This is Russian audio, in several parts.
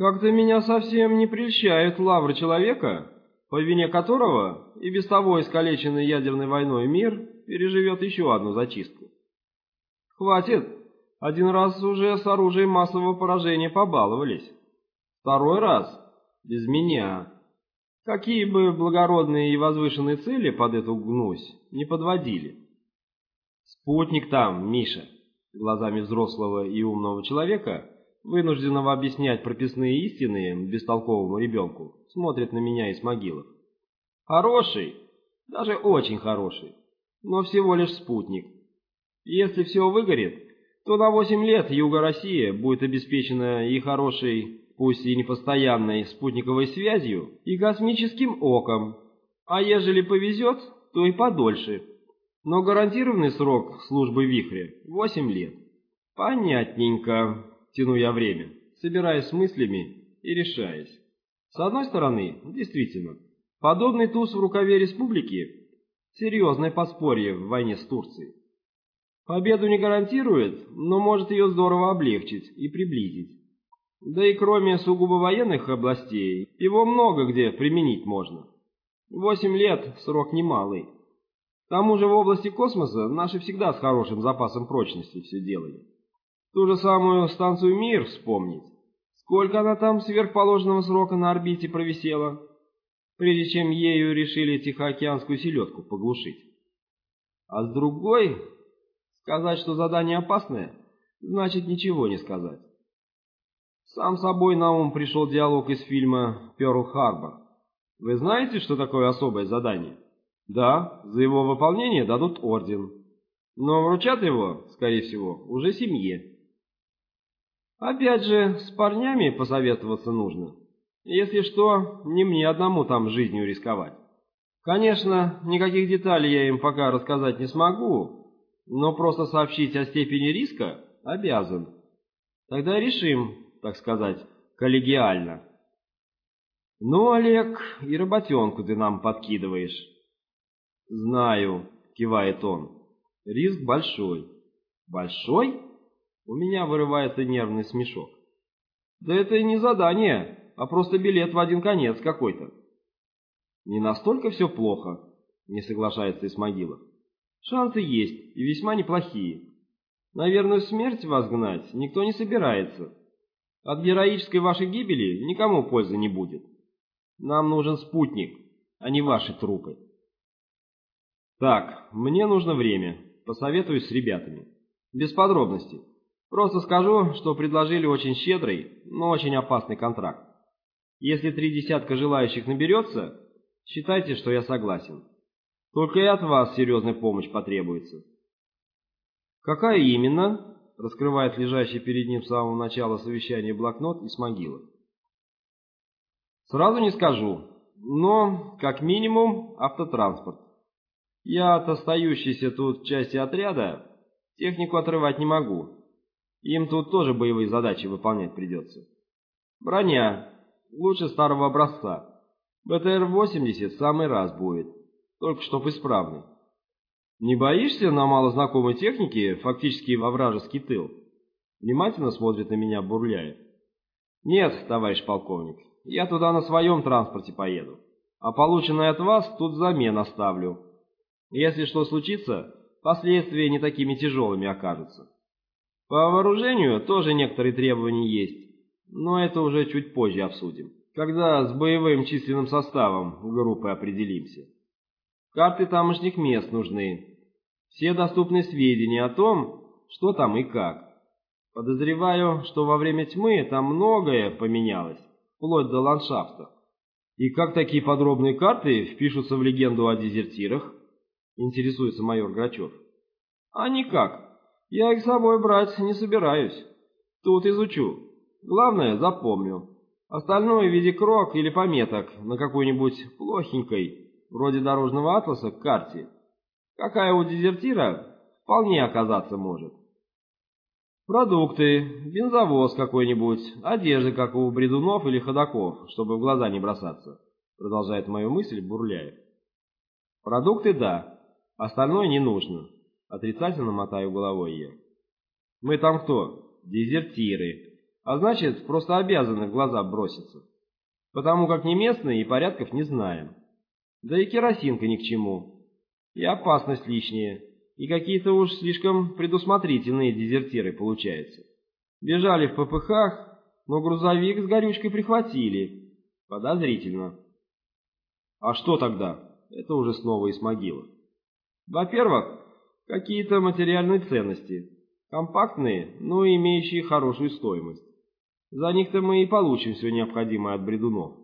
Как-то меня совсем не прельщают лавры человека, по вине которого и без того искалеченный ядерной войной мир переживет еще одну зачистку. Хватит, один раз уже с оружием массового поражения побаловались. Второй раз без меня. Какие бы благородные и возвышенные цели под эту гнусь не подводили. Спутник там, Миша, глазами взрослого и умного человека, вынужденного объяснять прописные истины бестолковому ребенку, смотрит на меня из могилок. Хороший, даже очень хороший, но всего лишь спутник. Если все выгорит, то на 8 лет Юга России будет обеспечена и хорошей, пусть и непостоянной, спутниковой связью и космическим оком, а ежели повезет, то и подольше. Но гарантированный срок службы вихря — 8 лет. Понятненько, тяну я время, собираясь с мыслями и решаясь. С одной стороны, действительно, подобный туз в рукаве республики — серьезное подспорье в войне с Турцией. Победу не гарантирует, но может ее здорово облегчить и приблизить. Да и кроме сугубо военных областей, его много где применить можно. Восемь лет — срок немалый. К тому же в области космоса наши всегда с хорошим запасом прочности все делали. Ту же самую станцию «Мир» вспомнить. Сколько она там сверхположенного срока на орбите провисела, прежде чем ею решили Тихоокеанскую селедку поглушить. А с другой, сказать, что задание опасное, значит ничего не сказать. Сам собой на ум пришел диалог из фильма «Пёрл-Харбор». Вы знаете, что такое особое задание? Да, за его выполнение дадут орден. Но вручат его, скорее всего, уже семье. Опять же, с парнями посоветоваться нужно. Если что, не мне одному там жизнью рисковать. Конечно, никаких деталей я им пока рассказать не смогу, но просто сообщить о степени риска обязан. Тогда решим, так сказать, коллегиально. Ну, Олег, и работенку ты нам подкидываешь. Знаю, кивает он. Риск большой. Большой? У меня вырывается нервный смешок. Да это и не задание, а просто билет в один конец какой-то. Не настолько все плохо, не соглашается Исмагилов. Шансы есть, и весьма неплохие. Наверное, смерть вас гнать никто не собирается. От героической вашей гибели никому пользы не будет. Нам нужен спутник, а не ваши трупы. Так, мне нужно время. Посоветуюсь с ребятами. Без подробностей. Просто скажу, что предложили очень щедрый, но очень опасный контракт. Если три десятка желающих наберется, считайте, что я согласен. Только и от вас серьезная помощь потребуется. Какая именно? Раскрывает лежащий перед ним с самого начала совещания блокнот из могилы. Сразу не скажу, но, как минимум, автотранспорт. Я от остающейся тут части отряда технику отрывать не могу, им тут тоже боевые задачи выполнять придется. Броня. Лучше старого образца. БТР-80 в самый раз будет. Только чтоб исправный. Не боишься на малознакомой технике фактически во вражеский тыл? Внимательно смотрит на меня Бурляев. Нет, товарищ полковник, я туда на своем транспорте поеду. А полученное от вас тут взамен оставлю. Если что случится, последствия не такими тяжелыми окажутся. По вооружению тоже некоторые требования есть, но это уже чуть позже обсудим, когда с боевым численным составом группы определимся. Карты тамошних мест нужны, все доступные сведения о том, что там и как. Подозреваю, что во время тьмы там многое поменялось, вплоть до ландшафта. И как такие подробные карты впишутся в легенду о дезертирах? Интересуется майор Грачев. А никак. Я их с собой брать не собираюсь. Тут изучу. Главное, запомню. Остальное в виде крок или пометок на какой-нибудь плохенькой, вроде дорожного атласа, карте. Какая у дезертира вполне оказаться может. Продукты, бензовоз какой-нибудь, одежда, как у бредунов или ходаков, чтобы в глаза не бросаться, продолжает мою мысль Бурляев. Продукты – да, остальное не нужно. Отрицательно мотаю головой я. Мы там кто? Дезертиры. а значит, просто обязаны в глаза броситься, потому как не местные и порядков не знаем. Да и керосинка ни к чему, и опасность лишняя, и какие-то уж слишком предусмотрительные дезертиры получаются. Бежали в ППХ, но грузовик с горючкой прихватили. Подозрительно. А что тогда? Это уже снова из могилы. Во-первых, какие-то материальные ценности. Компактные, но имеющие хорошую стоимость. За них-то мы и получим все необходимое от бредунов.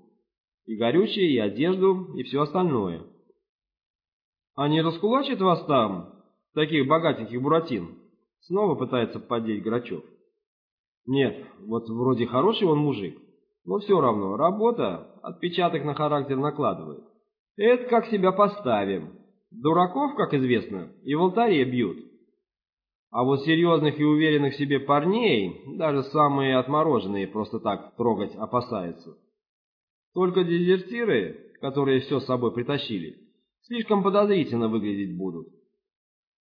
И горючее, и одежду, и все остальное. А не раскулачит вас там, таких богатеньких буратин? Снова пытается поддеть Грачев. Нет, вот вроде хороший он мужик, но все равно работа отпечаток на характер накладывает. Это как себя поставим. Дураков, как известно, и в алтаре бьют. А вот серьезных и уверенных в себе парней, даже самые отмороженные просто так трогать опасаются. Только дезертиры, которые все с собой притащили, слишком подозрительно выглядеть будут.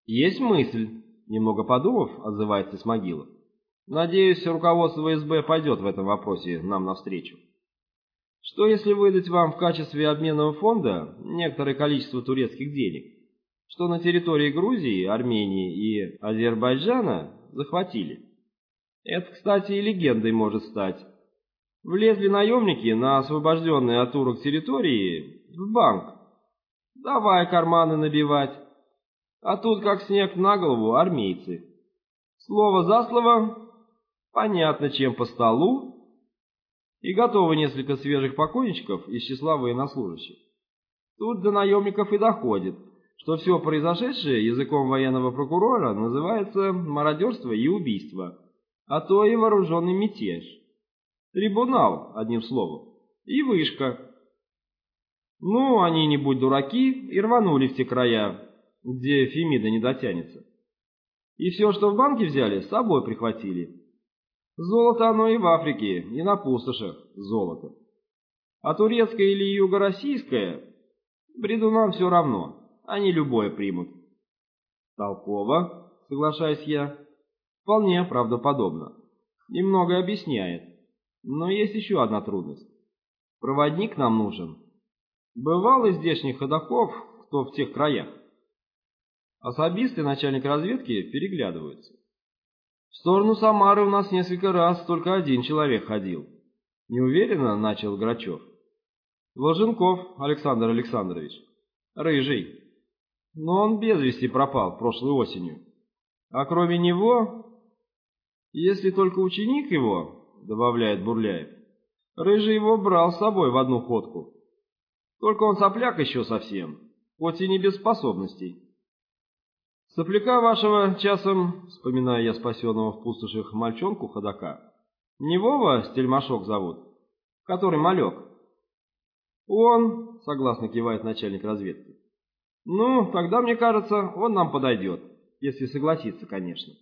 Есть мысль, немного подумав, отзывается Смогилов. Надеюсь, руководство СБ пойдет в этом вопросе нам навстречу. Что если выдать вам в качестве обменного фонда некоторое количество турецких денег, что на территории Грузии, Армении и Азербайджана захватили? Это, кстати, и легендой может стать. Влезли наемники на освобожденные от турок территории в банк. Давай карманы набивать. А тут, как снег на голову, армейцы. Слово за слово, понятно, чем по столу, и готовы несколько свежих покойничков из числа военнослужащих. Тут до наемников и доходит, что все произошедшее языком военного прокурора называется мародерство и убийство, а то и вооруженный мятеж. Трибунал, одним словом, и вышка. Ну, они не будь дураки и рванули в те края, где Фемида не дотянется. И все, что в банке взяли, с собой прихватили. Золото оно и в Африке, и на пустошах золото. А турецкое или юго-российское, бредунам все равно, они любое примут. Толково, соглашаюсь я. Вполне правдоподобно. Немного объясняет. Но есть еще одна трудность. Проводник нам нужен. Бывал из здешних ходоков, кто в тех краях. Особисты начальник разведки переглядываются. В сторону Самары у нас несколько раз только один человек ходил. Неуверенно начал Грачев. Ложенков Александр Александрович. Рыжий. Но он без вести пропал прошлой осенью. А кроме него, если только ученик его, добавляет Бурляев, Рыжий его брал с собой в одну ходку. Только он сопляк еще совсем, хоть и не без способностей. Сопляка вашего часом, вспоминая я спасенного в пустошах мальчонку ходока, не Вова Стельмашок зовут, который малек. Он, согласно кивает начальник разведки. Ну, тогда, мне кажется, он нам подойдет, если согласится, конечно.